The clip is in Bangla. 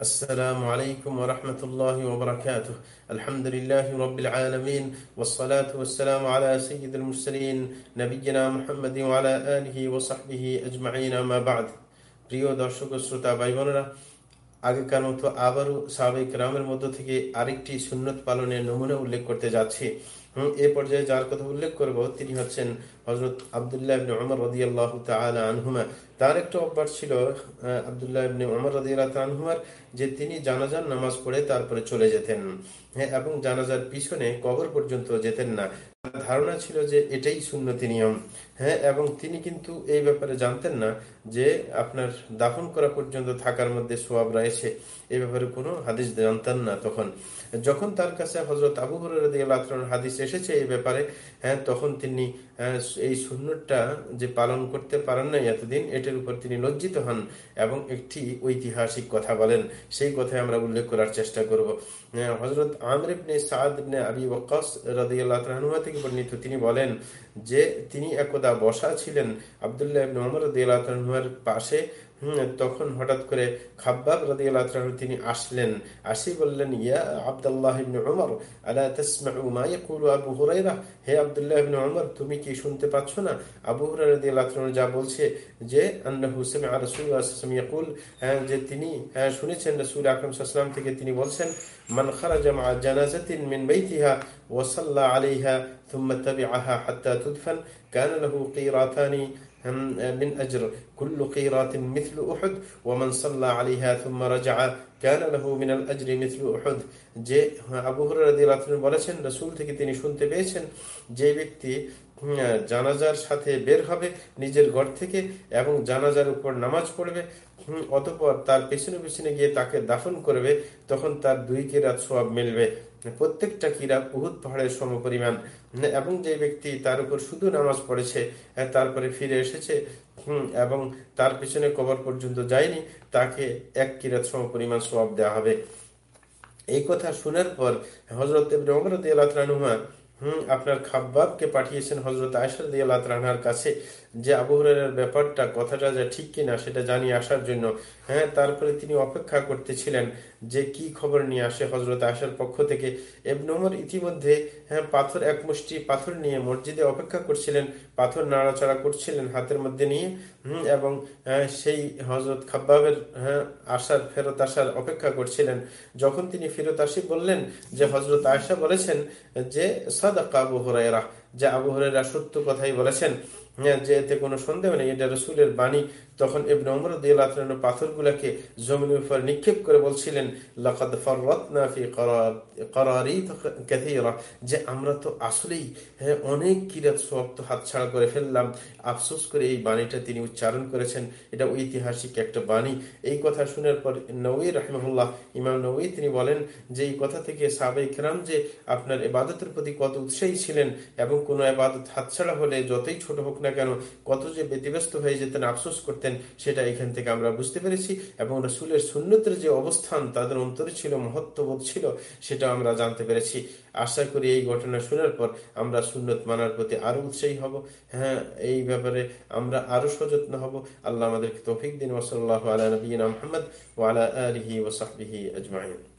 السلام عليكم ورحمة الله وبركاته الحمد لله رب العالمين والصلاة والسلام على سيد المرسلين نبينا محمد وعلى آله وصحبه أجمعين ما بعد প্রিয় দর্শক ও শ্রোতা ভাই বোনেরা আগেকার মতো আবারও সাবেক রামের মধ্য থেকে আরেকটি সুন্নত পালনের নমুনা উল্লেখ করতে যাচ্ছি এ পর্যায়ে যার কথা উল্লেখ করব, তিনি হচ্ছেন হজরত আবদুল্লাহ আনহুমা। তার একটা অভ্যাস ছিল আবদুল্লাহ যে তিনি জানাজার নামাজ পড়ে তারপরে চলে যেতেন। হ্যাঁ এবং জানাজার পিছনে কবর পর্যন্ত যেতেন না। ধারণা ছিল যে এটাই সুন্নতি নিয়ম। হ্যাঁ এবং তিনি কিন্তু এই ব্যাপারে জানতেন না যে আপনার দাফন করা পর্যন্ত থাকার মধ্যে সোয়াব রয়েছে। এই ব্যাপারে কোনো হাদিস জানতেন না তখন। যখন তার কাছে হজরত আবু হরার হাদিস এসেছে এই ব্যাপারে হ্যাঁ তখন তিনি এই সুন্নতটা যে পালন করতে পারেন না এতদিন, এটার উপর তিনি লজ্জিত হন এবং একটি ঐতিহাসিক কথা বলেন। সেই কথায় আমরা উল্লেখ করার চেষ্টা করব। হজরত আমরিবনে সাদ আবি ওকাস রাদিয়াল্লাহ থেকে বর্ণিত তিনি বলেন যে তিনি একদা বসা ছিলেন আবদুল্লাহ মোহাম্মদ রাদিয়াল্লাহ পাশে তখন হঠাৎ করে খাব্বাব রাদি আল্লাহ তিনি আসলেন আসি বললেন ইয়া আবদুল্লাহ ইবনে উমর আলা তাসমাউ মা ইয়াকুলু আবু হুরায়রা হে আব্দুল্লাহ ইবনে উমর তুমি কি শুনতে পাচ্ছ না আবু হুরায়রা রাদিয়াল্লাহু আনহু যা বলছে যে আন্নাহু সামিআ রাসূলুল্লাহ সাল্লাল্লাহু আলাইহি ইয়াকুল যে তিনি শুনেছেন রাসূল আকরাম সাল্লাল্লাহু থেকে তিনি বলছেন মান খারাজা মা জানাজাতিন মিন বাইতিহা ওয়া সাল্লা আলাইহা ثم تبعها حتى تدفن كان له قيراتان من أجر كل قيرات مثل أحد ومن صلى عليها ثم رجع كان له من الأجر مثل أحد যে আবু হুরায়রা বলেছেন রাসূল থেকে তিনি শুনতে পেয়েছেন যে ব্যক্তি জানাজার সাথে বের হবে নিজের ঘর থেকে এবং জানাজার উপর নামাজ পড়বে অতপর তার পেছনে পেছনে গিয়ে তাকে দাফন করবে তখন তার দুই কিরাত সোয়াব মিলবে প্রত্যেকটা কিরাত বহুত পাহাড়ের সম পরিমাণ এবং যে ব্যক্তি তার উপর শুধু নামাজ পড়েছে তারপরে ফিরে এসেছে এবং তার পিছনে কবর পর্যন্ত যায়নি, তাকে এক কিরাত সম পরিমাণ সব দেওয়া হবে। এই কথা শোনার পর হজরত আপনার খাব্বাবকে পাঠিয়েছেন হজরত আয়সার রানার কাছে যে আবহরের ব্যাপারটা, কথাটা যে ঠিক কিনা সেটা জানিয়ে আসার জন্য। হ্যাঁ তারপরে তিনি অপেক্ষা করতেছিলেন যে কি খবর নিয়ে আসে হজরত আয়সার পক্ষ থেকে। এবনমর ইতিমধ্যে হ্যাঁ পাথর, এক মুষ্টি পাথর নিয়ে মসজিদে অপেক্ষা করছিলেন, পাথর নাড়াচাড়া করছিলেন হাতের মধ্যে নিয়ে। হম, এবং সেই হজরত খাব্বাবের হ্যাঁ আসার, ফেরত আসার অপেক্ষা করছিলেন। যখন তিনি ফেরত আসি বললেন যে হজরত আয়সা বলেছেন যে صدق أبو هريرة. যে আবু হরাইরা সত্য কথাই বলেছেন যে এতে কোনো সন্দেহ নেই। এটা রসুলের বাণী। তখন এবনে অমর পাথর গুলাকে জমিনের উপর নিক্ষেপ করে বলছিলেন যে আমরা তো আসলেই হ্যাঁ অনেক কিরাত সপ্ত হাত ছাড়া করে ফেললাম। আফসোস করে এই বাণীটা তিনি উচ্চারণ করেছেন। এটা ঐতিহাসিক একটা বাণী। এই কথা শুনের পর নবী রাহমুল্লাহ ইমাম নবী তিনি বলেন যে, এই কথা থেকে সাবেক রাম যে আপনার এবাদতের প্রতি কত উৎসাহী ছিলেন এবং কোনো এবাদত হাতছাড়া হলে যতই ছোট হোক না কেন কত যে ব্যতিব্যস্ত হয়ে যেতেন, আফসোস করতেন, সেটা এখান থেকে আমরা বুঝতে পেরেছি এবং রসুলের সুন্নতের যে অবস্থান তাদের অন্তরে ছিল, মহত্ববোধ ছিল, সেটা আমরা জানতে পেরেছি। আশা করি এই ঘটনা শোনার পর আমরা সুন্নত মানার প্রতি আরও উৎসাহী হব। হ্যাঁ এই ব্যাপারে আমরা আরও সযত্ন হব। আল্লাহ আমাদেরকে তৌফিক দিন। ওসল্লাহ আলা নবীনা মোহাম্মদ ওয়ালা আলহি ওসাহবিহি আজমাইন।